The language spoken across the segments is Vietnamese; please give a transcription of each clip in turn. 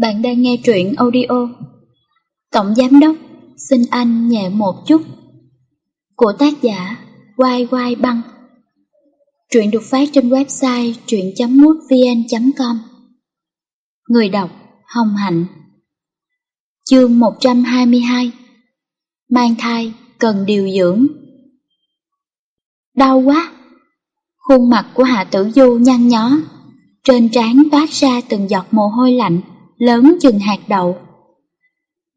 Bạn đang nghe truyện audio. Tổng Giám Đốc, Xin anh nhẹ một chút. Của tác giả Quai Quai Băng. Truyện được phát trên website truyện.mútvn.com Người đọc, Hồng Hạnh. Chương 122 Mang thai, cần điều dưỡng. Đau quá. Khuôn mặt của Hạ Tử Du nhăn nhó. Trên trán toát ra từng giọt mồ hôi lạnh lớn chừng hạt đậu.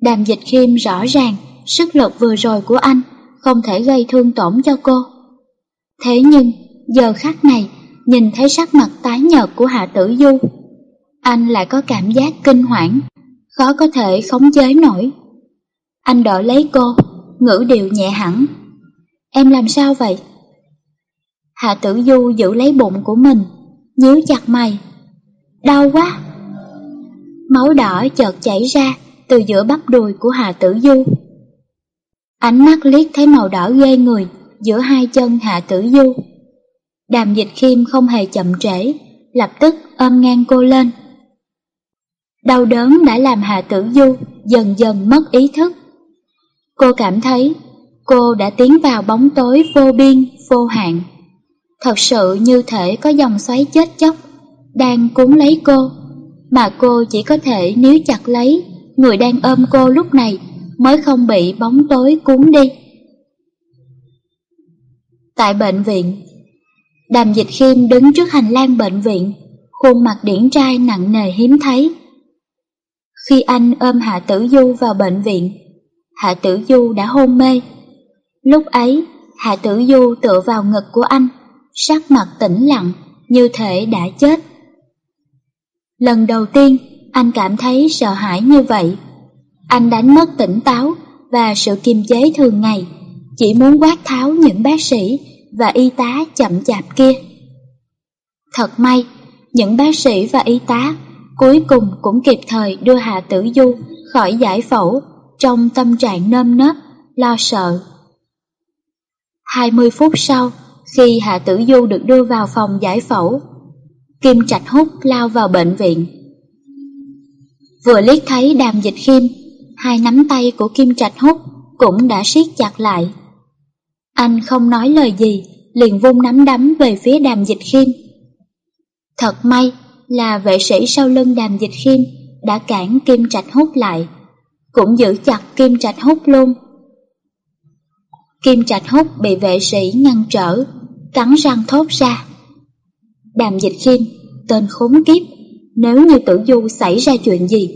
Đàm dịch khiêm rõ ràng sức lực vừa rồi của anh không thể gây thương tổn cho cô. Thế nhưng, giờ khắc này, nhìn thấy sắc mặt tái nhợt của Hạ Tử Du, anh lại có cảm giác kinh hoảng, khó có thể khống chế nổi. Anh đỡ lấy cô, ngữ điệu nhẹ hẳn. Em làm sao vậy? Hạ Tử Du giữ lấy bụng của mình, nhíu chặt mày. Đau quá! Máu đỏ chợt chảy ra từ giữa bắp đùi của Hà Tử Du. Ánh mắt liếc thấy màu đỏ ghê người giữa hai chân Hạ Tử Du. Đàm dịch khiêm không hề chậm trễ, lập tức ôm ngang cô lên. Đau đớn đã làm Hạ Tử Du dần dần mất ý thức. Cô cảm thấy cô đã tiến vào bóng tối vô biên, vô hạn. Thật sự như thể có dòng xoáy chết chóc đang cuốn lấy cô mà cô chỉ có thể níu chặt lấy người đang ôm cô lúc này mới không bị bóng tối cuốn đi. Tại bệnh viện, Đàm Dịch Khiêm đứng trước hành lang bệnh viện, khuôn mặt điển trai nặng nề hiếm thấy. Khi anh ôm Hạ Tử Du vào bệnh viện, Hạ Tử Du đã hôn mê. Lúc ấy, Hạ Tử Du tựa vào ngực của anh, sắc mặt tĩnh lặng, như thể đã chết. Lần đầu tiên, anh cảm thấy sợ hãi như vậy. Anh đánh mất tỉnh táo và sự kiềm chế thường ngày, chỉ muốn quát tháo những bác sĩ và y tá chậm chạp kia. Thật may, những bác sĩ và y tá cuối cùng cũng kịp thời đưa Hạ Tử Du khỏi giải phẫu trong tâm trạng nơm nớp, lo sợ. 20 phút sau, khi Hạ Tử Du được đưa vào phòng giải phẫu, Kim Trạch Hút lao vào bệnh viện. Vừa liếc thấy đàm dịch khiêm, hai nắm tay của Kim Trạch Hút cũng đã siết chặt lại. Anh không nói lời gì, liền vung nắm đấm về phía đàm dịch khiêm. Thật may là vệ sĩ sau lưng đàm dịch khiêm đã cản Kim Trạch Hút lại, cũng giữ chặt Kim Trạch Hút luôn. Kim Trạch Hút bị vệ sĩ ngăn trở, cắn răng thốt ra. Đàm dịch khiêm, tên khốn kiếp, nếu như tử du xảy ra chuyện gì,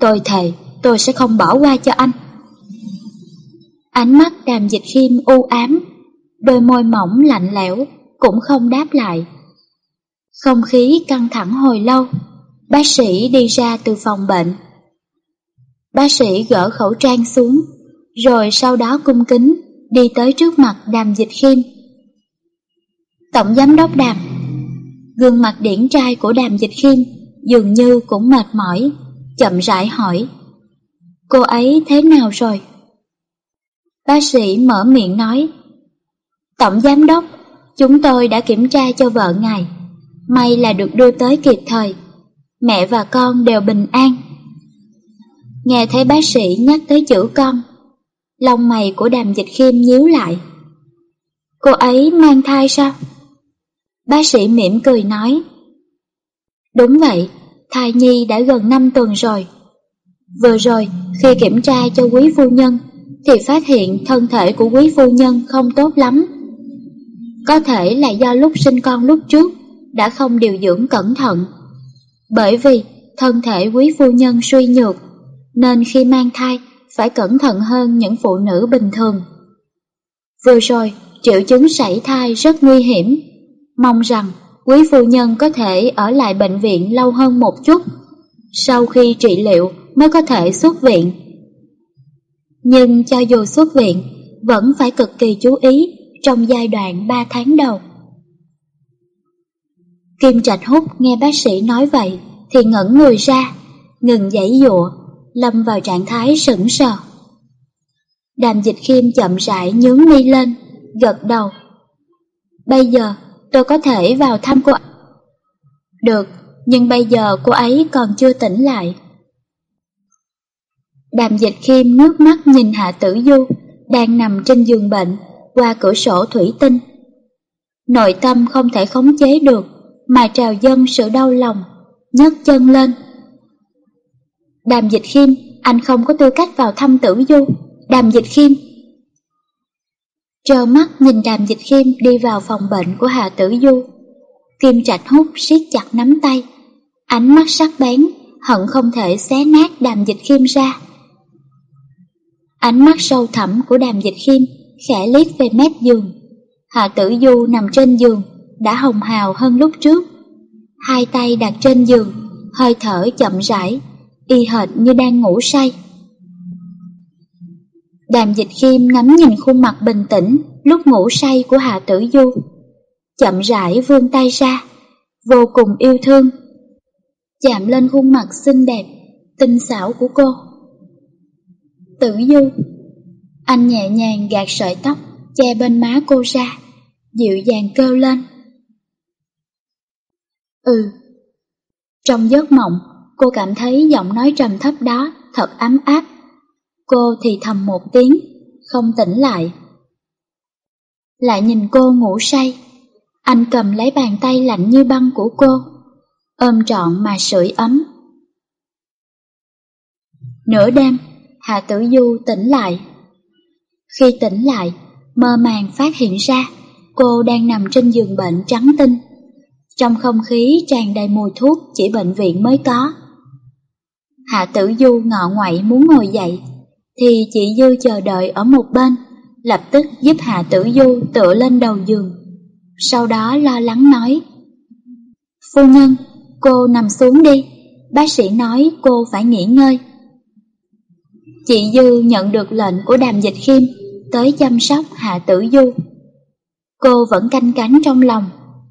tôi thề tôi sẽ không bỏ qua cho anh. Ánh mắt đàm dịch khiêm u ám, đôi môi mỏng lạnh lẽo, cũng không đáp lại. Không khí căng thẳng hồi lâu, bác sĩ đi ra từ phòng bệnh. Bác sĩ gỡ khẩu trang xuống, rồi sau đó cung kính đi tới trước mặt đàm dịch khiêm. Tổng giám đốc đàm Gương mặt điển trai của đàm dịch khiêm dường như cũng mệt mỏi, chậm rãi hỏi. Cô ấy thế nào rồi? Bác sĩ mở miệng nói. Tổng giám đốc, chúng tôi đã kiểm tra cho vợ ngài. May là được đưa tới kịp thời. Mẹ và con đều bình an. Nghe thấy bác sĩ nhắc tới chữ con, lòng mày của đàm dịch khiêm nhíu lại. Cô ấy mang thai sao? Bác sĩ mỉm cười nói. Đúng vậy, thai nhi đã gần 5 tuần rồi. Vừa rồi, khi kiểm tra cho quý phu nhân, thì phát hiện thân thể của quý phu nhân không tốt lắm. Có thể là do lúc sinh con lúc trước đã không điều dưỡng cẩn thận. Bởi vì thân thể quý phu nhân suy nhược, nên khi mang thai phải cẩn thận hơn những phụ nữ bình thường. Vừa rồi, triệu chứng sảy thai rất nguy hiểm, Mong rằng quý phu nhân có thể ở lại bệnh viện lâu hơn một chút, sau khi trị liệu mới có thể xuất viện. Nhưng cho dù xuất viện, vẫn phải cực kỳ chú ý trong giai đoạn 3 tháng đầu. Kim Trạch Hút nghe bác sĩ nói vậy thì ngẩn người ra, ngừng giãy dụa, lâm vào trạng thái sững sờ. Đàm dịch khiêm chậm rãi nhướng mi lên, gật đầu. Bây giờ tôi có thể vào thăm cô Được, nhưng bây giờ cô ấy còn chưa tỉnh lại. Đàm dịch khiêm nước mắt nhìn Hạ Tử Du, đang nằm trên giường bệnh, qua cửa sổ thủy tinh. Nội tâm không thể khống chế được, mà trào dâng sự đau lòng, nhấc chân lên. Đàm dịch khiêm, anh không có tư cách vào thăm Tử Du. Đàm dịch khiêm. Trơ mắt nhìn đàm dịch khiêm đi vào phòng bệnh của Hà Tử Du. Kim Trạch hút siết chặt nắm tay, ánh mắt sắc bén, hận không thể xé nát đàm dịch khiêm ra. Ánh mắt sâu thẳm của đàm dịch khiêm khẽ liếc về mép giường. Hạ tử du nằm trên giường, đã hồng hào hơn lúc trước. Hai tay đặt trên giường, hơi thở chậm rãi, y hệt như đang ngủ say. Đàm dịch khiêm ngắm nhìn khuôn mặt bình tĩnh lúc ngủ say của Hạ tử du. Chậm rãi vươn tay ra, vô cùng yêu thương. Chạm lên khuôn mặt xinh đẹp, tinh xảo của cô. Tử Du Anh nhẹ nhàng gạt sợi tóc Che bên má cô ra Dịu dàng kêu lên Ừ Trong giấc mộng Cô cảm thấy giọng nói trầm thấp đó Thật ấm áp Cô thì thầm một tiếng Không tỉnh lại Lại nhìn cô ngủ say Anh cầm lấy bàn tay lạnh như băng của cô Ôm trọn mà sưởi ấm Nửa đêm Hạ Tử Du tỉnh lại. Khi tỉnh lại, mơ màng phát hiện ra cô đang nằm trên giường bệnh trắng tinh. Trong không khí tràn đầy mùi thuốc chỉ bệnh viện mới có. Hạ Tử Du ngọ ngoại muốn ngồi dậy, thì chị Dư chờ đợi ở một bên, lập tức giúp Hạ Tử Du tựa lên đầu giường. Sau đó lo lắng nói, Phu nhân, cô nằm xuống đi, bác sĩ nói cô phải nghỉ ngơi. Chị Dư nhận được lệnh của đàm dịch khiêm tới chăm sóc Hạ Tử Du. Cô vẫn canh cánh trong lòng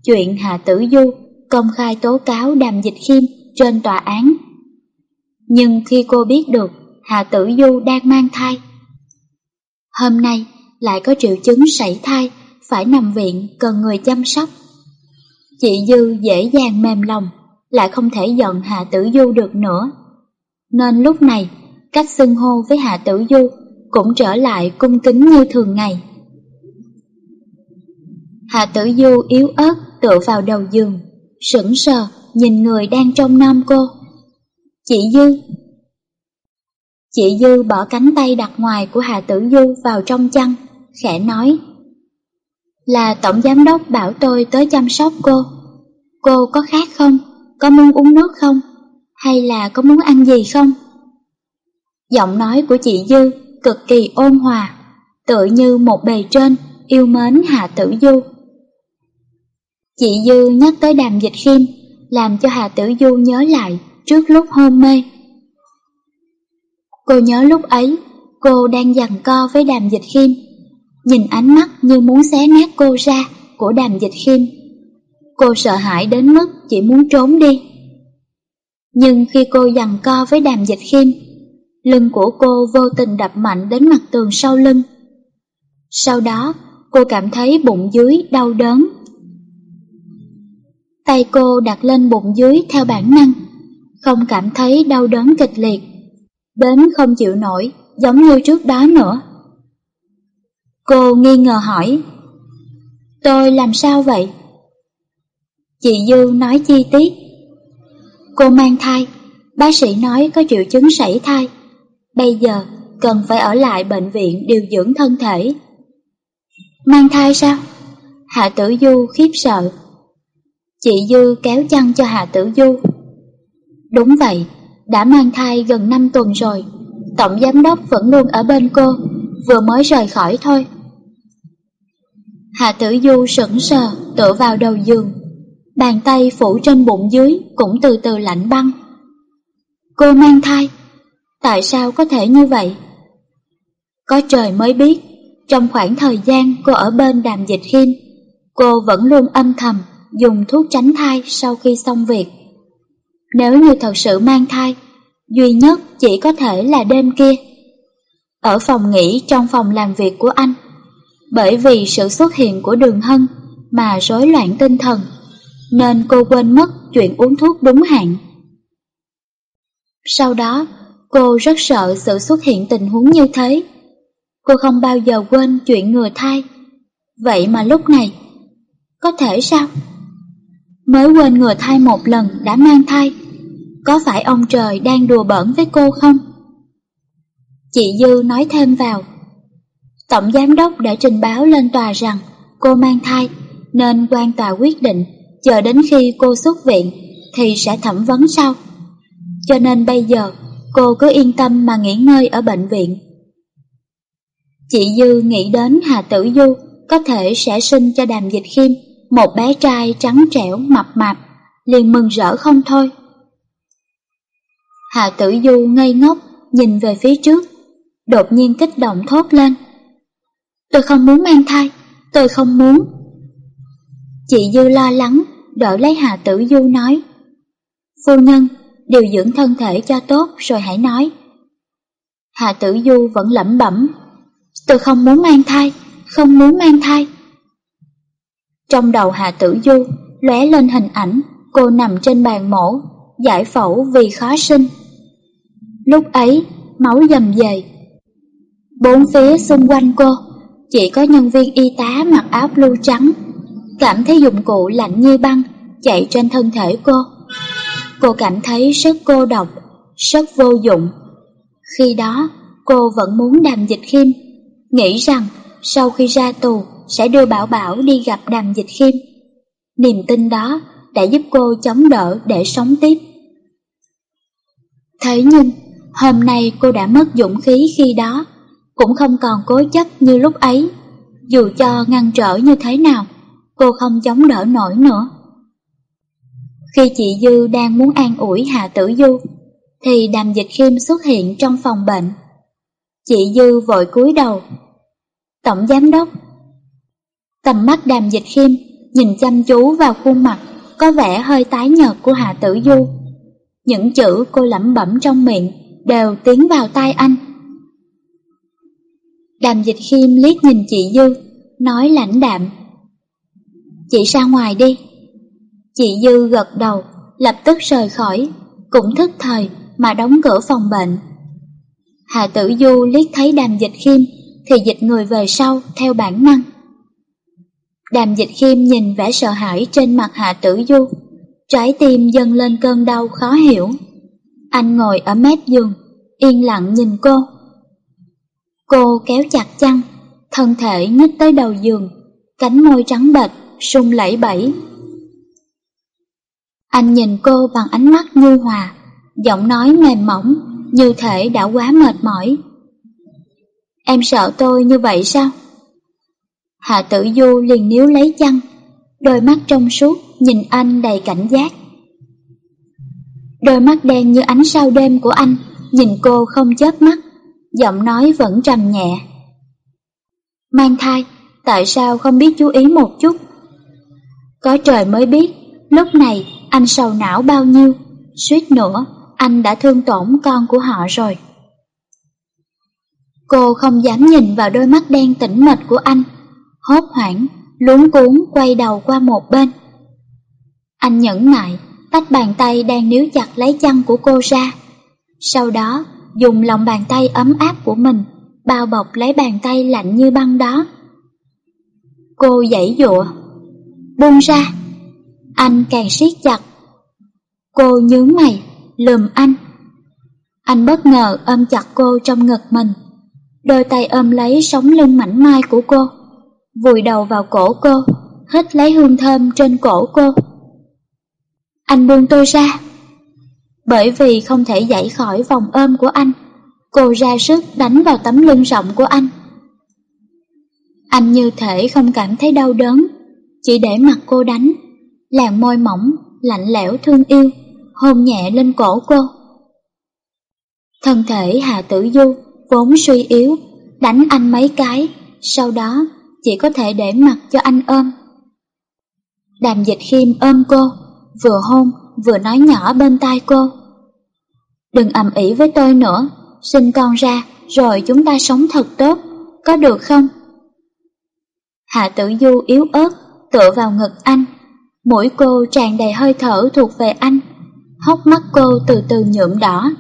chuyện Hạ Tử Du công khai tố cáo đàm dịch khiêm trên tòa án. Nhưng khi cô biết được Hạ Tử Du đang mang thai, hôm nay lại có triệu chứng sảy thai, phải nằm viện cần người chăm sóc. Chị Dư dễ dàng mềm lòng, lại không thể giận Hạ Tử Du được nữa. Nên lúc này cách xưng hô với Hạ Tử Du cũng trở lại cung kính như thường ngày. Hạ Tử Du yếu ớt tựa vào đầu giường, sững sờ nhìn người đang trong nam cô. Chị Dư Chị Dư bỏ cánh tay đặt ngoài của hà Tử Du vào trong chăn, khẽ nói Là Tổng Giám Đốc bảo tôi tới chăm sóc cô. Cô có khát không? Có muốn uống nước không? Hay là có muốn ăn gì không? Giọng nói của chị Dư cực kỳ ôn hòa, tựa như một bề trên yêu mến hà Tử Du. Chị Dư nhắc tới đàm dịch khiêm, làm cho hà Tử Du nhớ lại trước lúc hôn mê. Cô nhớ lúc ấy, cô đang giằng co với đàm dịch khiêm, nhìn ánh mắt như muốn xé nát cô ra của đàm dịch khiêm. Cô sợ hãi đến mức chỉ muốn trốn đi. Nhưng khi cô giằng co với đàm dịch khiêm, Lưng của cô vô tình đập mạnh đến mặt tường sau lưng. Sau đó, cô cảm thấy bụng dưới đau đớn. Tay cô đặt lên bụng dưới theo bản năng, không cảm thấy đau đớn kịch liệt, đến không chịu nổi giống như trước đó nữa. Cô nghi ngờ hỏi, tôi làm sao vậy? Chị Dư nói chi tiết. Cô mang thai, bác sĩ nói có triệu chứng sảy thai. Bây giờ cần phải ở lại bệnh viện điều dưỡng thân thể. Mang thai sao? Hạ Tử Du khiếp sợ. Chị Dư kéo chăn cho Hạ Tử Du. Đúng vậy, đã mang thai gần 5 tuần rồi. Tổng giám đốc vẫn luôn ở bên cô, vừa mới rời khỏi thôi. Hạ Tử Du sững sờ tựa vào đầu giường, bàn tay phủ trên bụng dưới cũng từ từ lạnh băng. Cô mang thai, Tại sao có thể như vậy? Có trời mới biết, trong khoảng thời gian cô ở bên đàm dịch khiêm, cô vẫn luôn âm thầm dùng thuốc tránh thai sau khi xong việc. Nếu như thật sự mang thai, duy nhất chỉ có thể là đêm kia. Ở phòng nghỉ trong phòng làm việc của anh, bởi vì sự xuất hiện của đường hân mà rối loạn tinh thần, nên cô quên mất chuyện uống thuốc đúng hạn. Sau đó, Cô rất sợ sự xuất hiện tình huống như thế. Cô không bao giờ quên chuyện ngừa thai. Vậy mà lúc này, có thể sao? Mới quên ngừa thai một lần đã mang thai. Có phải ông trời đang đùa bỡn với cô không? Chị Dư nói thêm vào. Tổng giám đốc đã trình báo lên tòa rằng cô mang thai, nên quan tòa quyết định chờ đến khi cô xuất viện thì sẽ thẩm vấn sau. Cho nên bây giờ cô cứ yên tâm mà nghỉ ngơi ở bệnh viện. Chị Dư nghĩ đến Hà Tử Du có thể sẽ sinh cho Đàm Dịch Khiêm một bé trai trắng trẻo mập mạp, liền mừng rỡ không thôi. Hà Tử Du ngây ngốc nhìn về phía trước, đột nhiên kích động thốt lên. Tôi không muốn mang thai, tôi không muốn. Chị Dư lo lắng, đỡ lấy Hà Tử Du nói. Phu nhân, điều dưỡng thân thể cho tốt rồi hãy nói. Hà Tử Du vẫn lẩm bẩm. Tôi không muốn mang thai, không muốn mang thai. Trong đầu Hà Tử Du lóe lên hình ảnh cô nằm trên bàn mổ, giải phẫu vì khó sinh. Lúc ấy, máu dầm dề. Bốn phía xung quanh cô, chỉ có nhân viên y tá mặc áo blue trắng, cảm thấy dụng cụ lạnh như băng chạy trên thân thể cô. Cô cảm thấy rất cô độc, rất vô dụng. Khi đó, cô vẫn muốn đàm dịch khiêm, nghĩ rằng sau khi ra tù sẽ đưa Bảo Bảo đi gặp đàm dịch khiêm. Niềm tin đó đã giúp cô chống đỡ để sống tiếp. Thế nhưng, hôm nay cô đã mất dũng khí khi đó, cũng không còn cố chấp như lúc ấy. Dù cho ngăn trở như thế nào, cô không chống đỡ nổi nữa. Khi chị Dư đang muốn an ủi Hạ Tử Du, thì Đàm Dịch Khiêm xuất hiện trong phòng bệnh. Chị Dư vội cúi đầu. Tổng giám đốc. Tầm mắt Đàm Dịch Khiêm nhìn chăm chú vào khuôn mặt có vẻ hơi tái nhợt của Hạ Tử Du. Những chữ cô lẩm bẩm trong miệng đều tiến vào tai anh. Đàm Dịch Khiêm liếc nhìn chị Dư, nói lãnh đạm. Chị ra ngoài đi. Chị Dư gật đầu, lập tức rời khỏi, cũng thức thời mà đóng cửa phòng bệnh. Hạ tử du liếc thấy đàm dịch khiêm thì dịch người về sau theo bản năng. Đàm dịch khiêm nhìn vẻ sợ hãi trên mặt hạ tử du, trái tim dâng lên cơn đau khó hiểu. Anh ngồi ở mép giường, yên lặng nhìn cô. Cô kéo chặt chăn, thân thể nhích tới đầu giường, cánh môi trắng bệch, sung lẫy bẫy. Anh nhìn cô bằng ánh mắt nhu hòa, giọng nói mềm mỏng, như thể đã quá mệt mỏi. Em sợ tôi như vậy sao? Hạ tử du liền níu lấy chăn, đôi mắt trong suốt nhìn anh đầy cảnh giác. Đôi mắt đen như ánh sao đêm của anh, nhìn cô không chớp mắt, giọng nói vẫn trầm nhẹ. Mang thai, tại sao không biết chú ý một chút? Có trời mới biết, lúc này anh sầu não bao nhiêu, suýt nữa anh đã thương tổn con của họ rồi. Cô không dám nhìn vào đôi mắt đen tĩnh mịch của anh, hốt hoảng, luống cuốn quay đầu qua một bên. Anh nhẫn nại, tách bàn tay đang níu chặt lấy chân của cô ra. Sau đó, dùng lòng bàn tay ấm áp của mình, bao bọc lấy bàn tay lạnh như băng đó. Cô giãy dụa, buông ra. Anh càng siết chặt. Cô nhướng mày, lườm anh. Anh bất ngờ ôm chặt cô trong ngực mình, đôi tay ôm lấy sống lưng mảnh mai của cô, vùi đầu vào cổ cô, hít lấy hương thơm trên cổ cô. Anh buông tôi ra. Bởi vì không thể dậy khỏi vòng ôm của anh, cô ra sức đánh vào tấm lưng rộng của anh. Anh như thể không cảm thấy đau đớn, chỉ để mặt cô đánh, làn môi mỏng, lạnh lẽo thương yêu hôn nhẹ lên cổ cô. Thân thể Hà Tử Du vốn suy yếu, đánh anh mấy cái, sau đó chỉ có thể để mặt cho anh ôm. Đàm dịch khiêm ôm cô, vừa hôn vừa nói nhỏ bên tai cô. Đừng ầm ĩ với tôi nữa, sinh con ra rồi chúng ta sống thật tốt, có được không? Hạ tử du yếu ớt, tựa vào ngực anh, mũi cô tràn đầy hơi thở thuộc về anh hốc mắt cô từ từ nhuộm đỏ.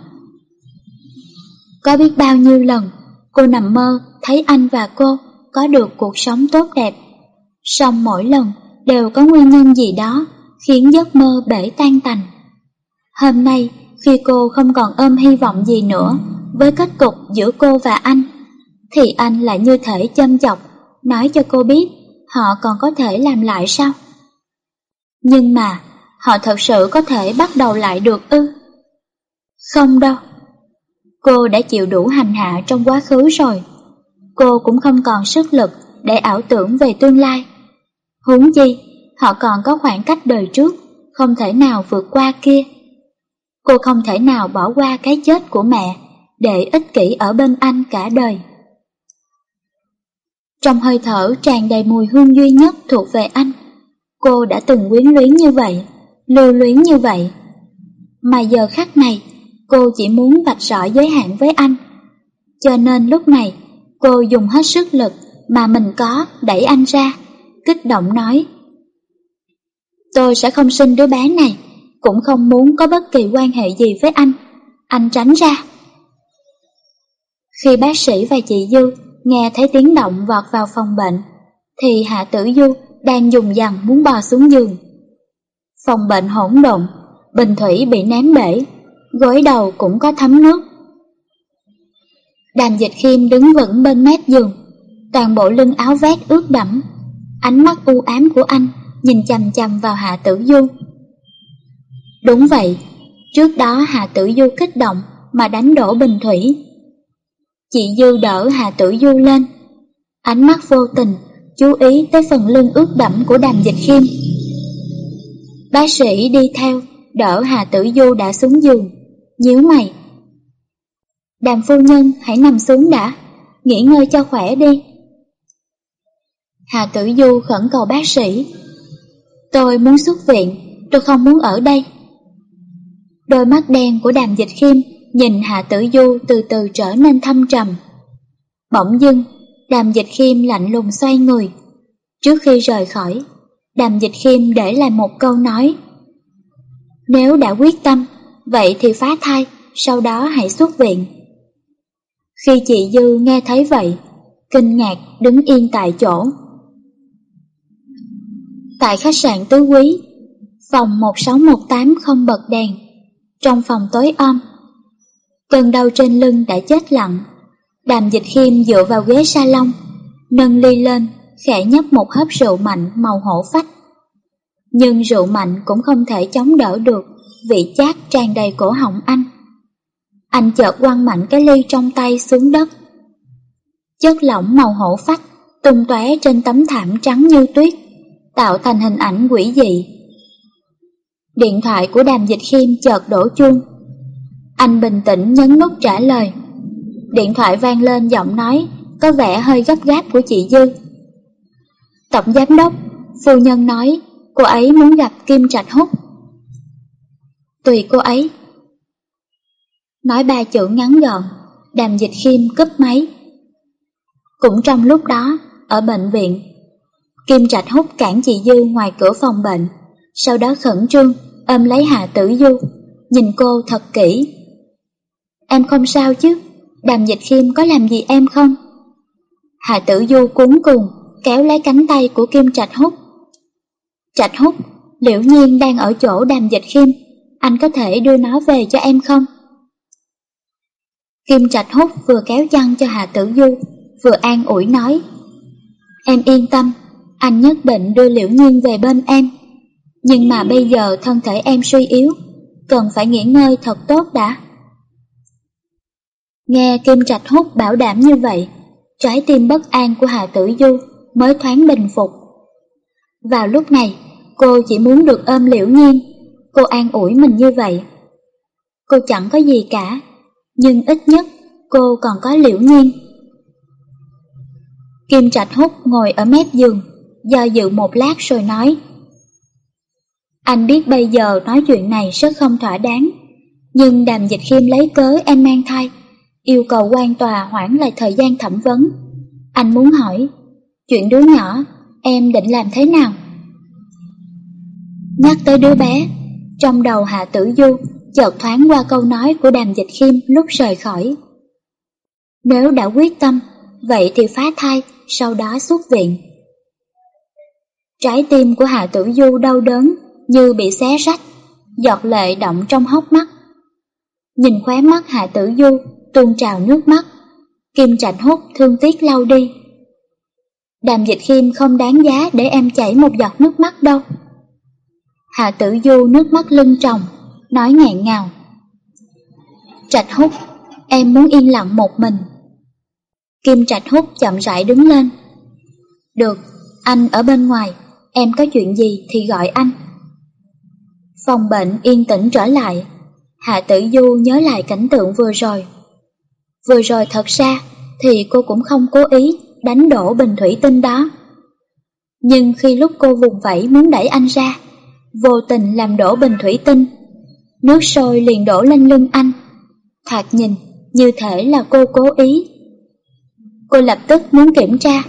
Có biết bao nhiêu lần cô nằm mơ thấy anh và cô có được cuộc sống tốt đẹp. Song mỗi lần đều có nguyên nhân gì đó khiến giấc mơ bể tan tành. Hôm nay, khi cô không còn ôm hy vọng gì nữa với kết cục giữa cô và anh, thì anh lại như thể châm chọc, nói cho cô biết họ còn có thể làm lại sao? Nhưng mà, họ thật sự có thể bắt đầu lại được ư? Không đâu. Cô đã chịu đủ hành hạ trong quá khứ rồi. Cô cũng không còn sức lực để ảo tưởng về tương lai. Huống chi, họ còn có khoảng cách đời trước, không thể nào vượt qua kia. Cô không thể nào bỏ qua cái chết của mẹ để ích kỷ ở bên anh cả đời. Trong hơi thở tràn đầy mùi hương duy nhất thuộc về anh, cô đã từng quyến luyến như vậy, lưu luyến như vậy. Mà giờ khắc này, cô chỉ muốn vạch rõ giới hạn với anh. Cho nên lúc này, cô dùng hết sức lực mà mình có đẩy anh ra, kích động nói. Tôi sẽ không sinh đứa bé này, cũng không muốn có bất kỳ quan hệ gì với anh. Anh tránh ra. Khi bác sĩ và chị Dư nghe thấy tiếng động vọt vào phòng bệnh, thì Hạ Tử Du đang dùng dằn muốn bò xuống giường. Phòng bệnh hỗn độn, bình thủy bị ném bể, gối đầu cũng có thấm nước. Đàm dịch khiêm đứng vững bên mép giường, toàn bộ lưng áo vét ướt đẫm, ánh mắt u ám của anh nhìn chằm chằm vào Hạ Tử Du. Đúng vậy, trước đó Hạ Tử Du kích động mà đánh đổ bình thủy. Chị Dư đỡ Hạ Tử Du lên, ánh mắt vô tình chú ý tới phần lưng ướt đẫm của đàm dịch khiêm. Bác sĩ đi theo, đỡ Hà Tử Du đã xuống giường, nhíu mày. Đàm phu nhân hãy nằm xuống đã, nghỉ ngơi cho khỏe đi. Hà Tử Du khẩn cầu bác sĩ. Tôi muốn xuất viện, tôi không muốn ở đây. Đôi mắt đen của đàm dịch khiêm nhìn Hạ Tử Du từ từ trở nên thâm trầm. Bỗng dưng, đàm dịch khiêm lạnh lùng xoay người. Trước khi rời khỏi, đàm dịch khiêm để lại một câu nói. Nếu đã quyết tâm, vậy thì phá thai, sau đó hãy xuất viện. Khi chị Dư nghe thấy vậy, kinh ngạc đứng yên tại chỗ. Tại khách sạn Tứ Quý, phòng 1618 không bật đèn, trong phòng tối om. Cơn đau trên lưng đã chết lặng, đàm dịch khiêm dựa vào ghế salon, nâng ly lên, khẽ nhấp một hớp rượu mạnh màu hổ phách. Nhưng rượu mạnh cũng không thể chống đỡ được vị chát tràn đầy cổ họng anh. Anh chợt quăng mạnh cái ly trong tay xuống đất. Chất lỏng màu hổ phách tung tóe trên tấm thảm trắng như tuyết, tạo thành hình ảnh quỷ dị. Điện thoại của đàm dịch khiêm chợt đổ chuông. Anh bình tĩnh nhấn nút trả lời. Điện thoại vang lên giọng nói có vẻ hơi gấp gáp của chị Dư. Tổng giám đốc, phu nhân nói cô ấy muốn gặp Kim Trạch Húc. Tùy cô ấy. Nói ba chữ ngắn gọn, đàm dịch khiêm cúp máy. Cũng trong lúc đó, ở bệnh viện, Kim Trạch Húc cản chị Dư ngoài cửa phòng bệnh, sau đó khẩn trương ôm lấy Hạ Tử Du, nhìn cô thật kỹ. Em không sao chứ, đàm dịch khiêm có làm gì em không? Hạ Tử Du cuốn cùng, kéo lấy cánh tay của Kim Trạch Húc. Trạch Húc, liễu nhiên đang ở chỗ đàm dịch khiêm, anh có thể đưa nó về cho em không? Kim Trạch Húc vừa kéo chăn cho Hạ Tử Du, vừa an ủi nói. Em yên tâm, anh nhất định đưa liễu nhiên về bên em. Nhưng mà bây giờ thân thể em suy yếu, cần phải nghỉ ngơi thật tốt đã. Nghe Kim Trạch hút bảo đảm như vậy, trái tim bất an của hà Tử Du mới thoáng bình phục. Vào lúc này, cô chỉ muốn được ôm liễu nhiên, cô an ủi mình như vậy. Cô chẳng có gì cả, nhưng ít nhất cô còn có liễu nhiên. Kim Trạch Húc ngồi ở mép giường, do dự một lát rồi nói. Anh biết bây giờ nói chuyện này rất không thỏa đáng, nhưng đàm dịch khiêm lấy cớ em mang thai, yêu cầu quan tòa hoãn lại thời gian thẩm vấn. Anh muốn hỏi, chuyện đứa nhỏ, em định làm thế nào? Nhắc tới đứa bé, trong đầu Hạ Tử Du chợt thoáng qua câu nói của đàm dịch khiêm lúc rời khỏi. Nếu đã quyết tâm, vậy thì phá thai, sau đó xuất viện. Trái tim của Hạ Tử Du đau đớn như bị xé rách, giọt lệ động trong hốc mắt. Nhìn khóe mắt Hạ Tử Du tuôn trào nước mắt, Kim Trạch hút thương tiếc lau đi. Đàm dịch khiêm không đáng giá để em chảy một giọt nước mắt đâu. Hạ Tử Du nước mắt lưng tròng, nói nghẹn ngào. Trạch hút, em muốn yên lặng một mình. Kim Trạch hút chậm rãi đứng lên. Được, anh ở bên ngoài, em có chuyện gì thì gọi anh. Phòng bệnh yên tĩnh trở lại, Hạ Tử Du nhớ lại cảnh tượng vừa rồi. Vừa rồi thật ra thì cô cũng không cố ý đánh đổ bình thủy tinh đó. Nhưng khi lúc cô vùng vẫy muốn đẩy anh ra, vô tình làm đổ bình thủy tinh, nước sôi liền đổ lên lưng anh. Thoạt nhìn như thể là cô cố ý. Cô lập tức muốn kiểm tra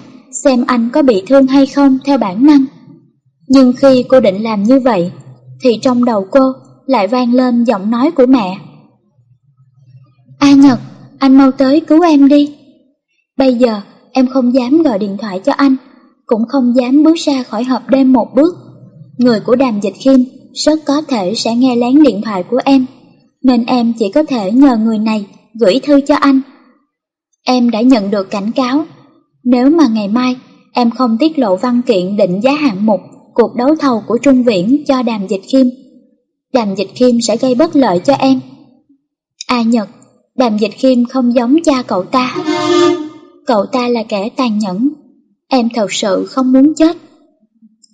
xem anh có bị thương hay không theo bản năng. Nhưng khi cô định làm như vậy, thì trong đầu cô lại vang lên giọng nói của mẹ. A Nhật, anh mau tới cứu em đi. Bây giờ em không dám gọi điện thoại cho anh, cũng không dám bước ra khỏi hộp đêm một bước. Người của đàm dịch khiêm rất có thể sẽ nghe lén điện thoại của em, nên em chỉ có thể nhờ người này gửi thư cho anh. Em đã nhận được cảnh cáo, nếu mà ngày mai em không tiết lộ văn kiện định giá hạng mục cuộc đấu thầu của Trung Viễn cho đàm dịch khiêm, đàm dịch khiêm sẽ gây bất lợi cho em. A Nhật, đàm dịch khiêm không giống cha cậu ta. Cậu ta là kẻ tàn nhẫn, em thật sự không muốn chết.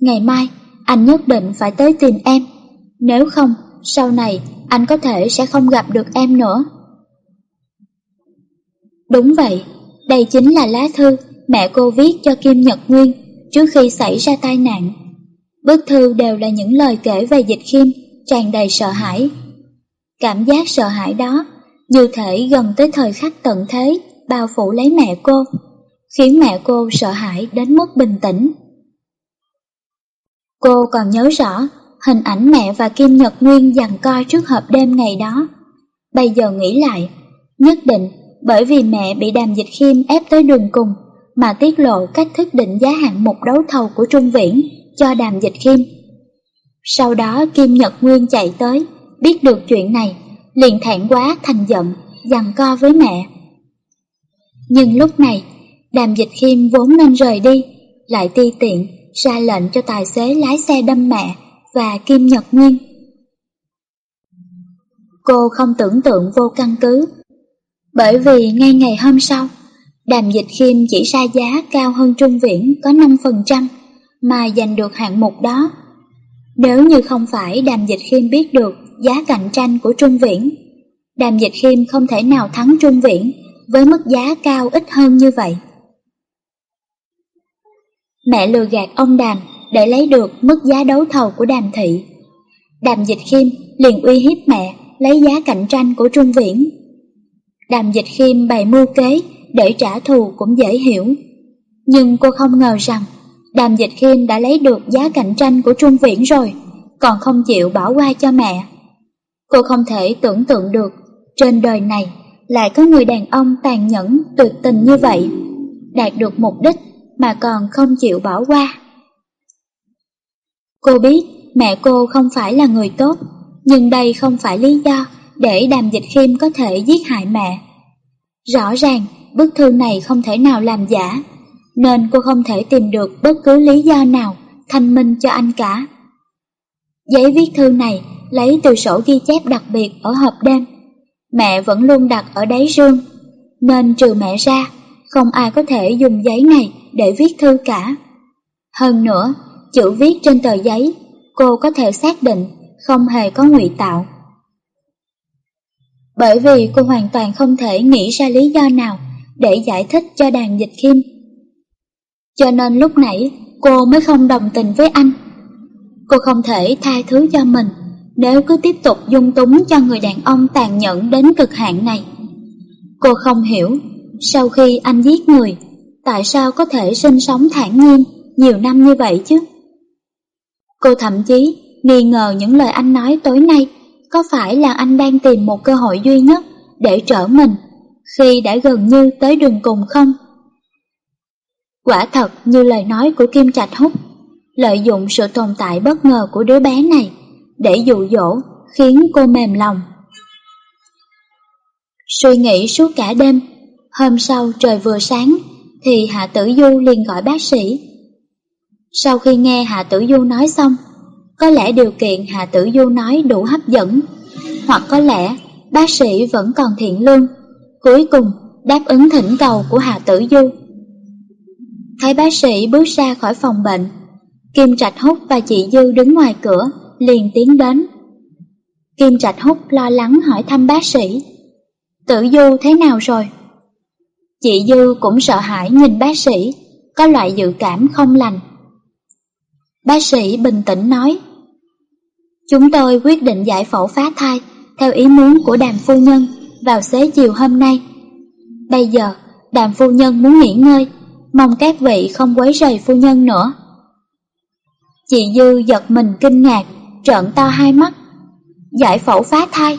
Ngày mai, anh nhất định phải tới tìm em, nếu không, sau này anh có thể sẽ không gặp được em nữa. Đúng vậy, đây chính là lá thư mẹ cô viết cho Kim Nhật Nguyên trước khi xảy ra tai nạn. Bức thư đều là những lời kể về dịch khiêm, tràn đầy sợ hãi. Cảm giác sợ hãi đó như thể gần tới thời khắc tận thế bao phủ lấy mẹ cô, khiến mẹ cô sợ hãi đến mức bình tĩnh. Cô còn nhớ rõ hình ảnh mẹ và Kim Nhật Nguyên giằng co trước hộp đêm ngày đó. Bây giờ nghĩ lại, nhất định bởi vì mẹ bị đàm dịch khiêm ép tới đường cùng mà tiết lộ cách thức định giá hạng mục đấu thầu của Trung Viễn cho đàm dịch khiêm. Sau đó Kim Nhật Nguyên chạy tới, biết được chuyện này, liền thẹn quá thành giận, giằng co với mẹ. Nhưng lúc này, đàm dịch khiêm vốn nên rời đi, lại ti tiện ra lệnh cho tài xế lái xe đâm mẹ và Kim Nhật Nguyên. Cô không tưởng tượng vô căn cứ, bởi vì ngay ngày hôm sau, đàm dịch khiêm chỉ ra giá cao hơn Trung Viễn có 5% mà giành được hạng mục đó. Nếu như không phải đàm dịch khiêm biết được giá cạnh tranh của Trung Viễn, đàm dịch khiêm không thể nào thắng Trung Viễn với mức giá cao ít hơn như vậy. Mẹ lừa gạt ông đàm để lấy được mức giá đấu thầu của đàm thị. Đàm dịch khiêm liền uy hiếp mẹ lấy giá cạnh tranh của Trung Viễn. Đàm dịch khiêm bày mưu kế để trả thù cũng dễ hiểu. Nhưng cô không ngờ rằng Đàm Dịch Khiêm đã lấy được giá cạnh tranh của Trung Viễn rồi, còn không chịu bỏ qua cho mẹ. Cô không thể tưởng tượng được, trên đời này lại có người đàn ông tàn nhẫn, tuyệt tình như vậy, đạt được mục đích mà còn không chịu bỏ qua. Cô biết mẹ cô không phải là người tốt, nhưng đây không phải lý do để Đàm Dịch Khiêm có thể giết hại mẹ. Rõ ràng, bức thư này không thể nào làm giả, nên cô không thể tìm được bất cứ lý do nào thanh minh cho anh cả. Giấy viết thư này lấy từ sổ ghi chép đặc biệt ở hộp đêm. Mẹ vẫn luôn đặt ở đáy rương, nên trừ mẹ ra, không ai có thể dùng giấy này để viết thư cả. Hơn nữa, chữ viết trên tờ giấy, cô có thể xác định không hề có ngụy tạo. Bởi vì cô hoàn toàn không thể nghĩ ra lý do nào để giải thích cho đàn dịch khiêm cho nên lúc nãy cô mới không đồng tình với anh. Cô không thể tha thứ cho mình nếu cứ tiếp tục dung túng cho người đàn ông tàn nhẫn đến cực hạn này. Cô không hiểu, sau khi anh giết người, tại sao có thể sinh sống thản nhiên nhiều năm như vậy chứ? Cô thậm chí nghi ngờ những lời anh nói tối nay có phải là anh đang tìm một cơ hội duy nhất để trở mình, khi đã gần như tới đường cùng không? Quả thật như lời nói của Kim Trạch Húc, lợi dụng sự tồn tại bất ngờ của đứa bé này để dụ dỗ, khiến cô mềm lòng. Suy nghĩ suốt cả đêm, hôm sau trời vừa sáng thì Hạ Tử Du liền gọi bác sĩ. Sau khi nghe Hạ Tử Du nói xong, có lẽ điều kiện Hạ Tử Du nói đủ hấp dẫn, hoặc có lẽ bác sĩ vẫn còn thiện lương, cuối cùng đáp ứng thỉnh cầu của Hạ Tử Du. Thấy bác sĩ bước ra khỏi phòng bệnh, Kim Trạch Húc và chị Dư đứng ngoài cửa, liền tiến đến. Kim Trạch Húc lo lắng hỏi thăm bác sĩ. Tử Du thế nào rồi? Chị Dư cũng sợ hãi nhìn bác sĩ, có loại dự cảm không lành. Bác sĩ bình tĩnh nói, Chúng tôi quyết định giải phẫu phá thai theo ý muốn của đàm phu nhân vào xế chiều hôm nay. Bây giờ, đàm phu nhân muốn nghỉ ngơi, mong các vị không quấy rầy phu nhân nữa. Chị Dư giật mình kinh ngạc, trợn to hai mắt. Giải phẫu phá thai.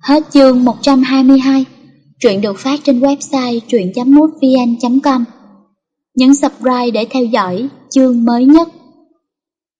Hết chương 122, truyện được phát trên website truyện.mútvn.com. Nhấn subscribe để theo dõi chương mới nhất.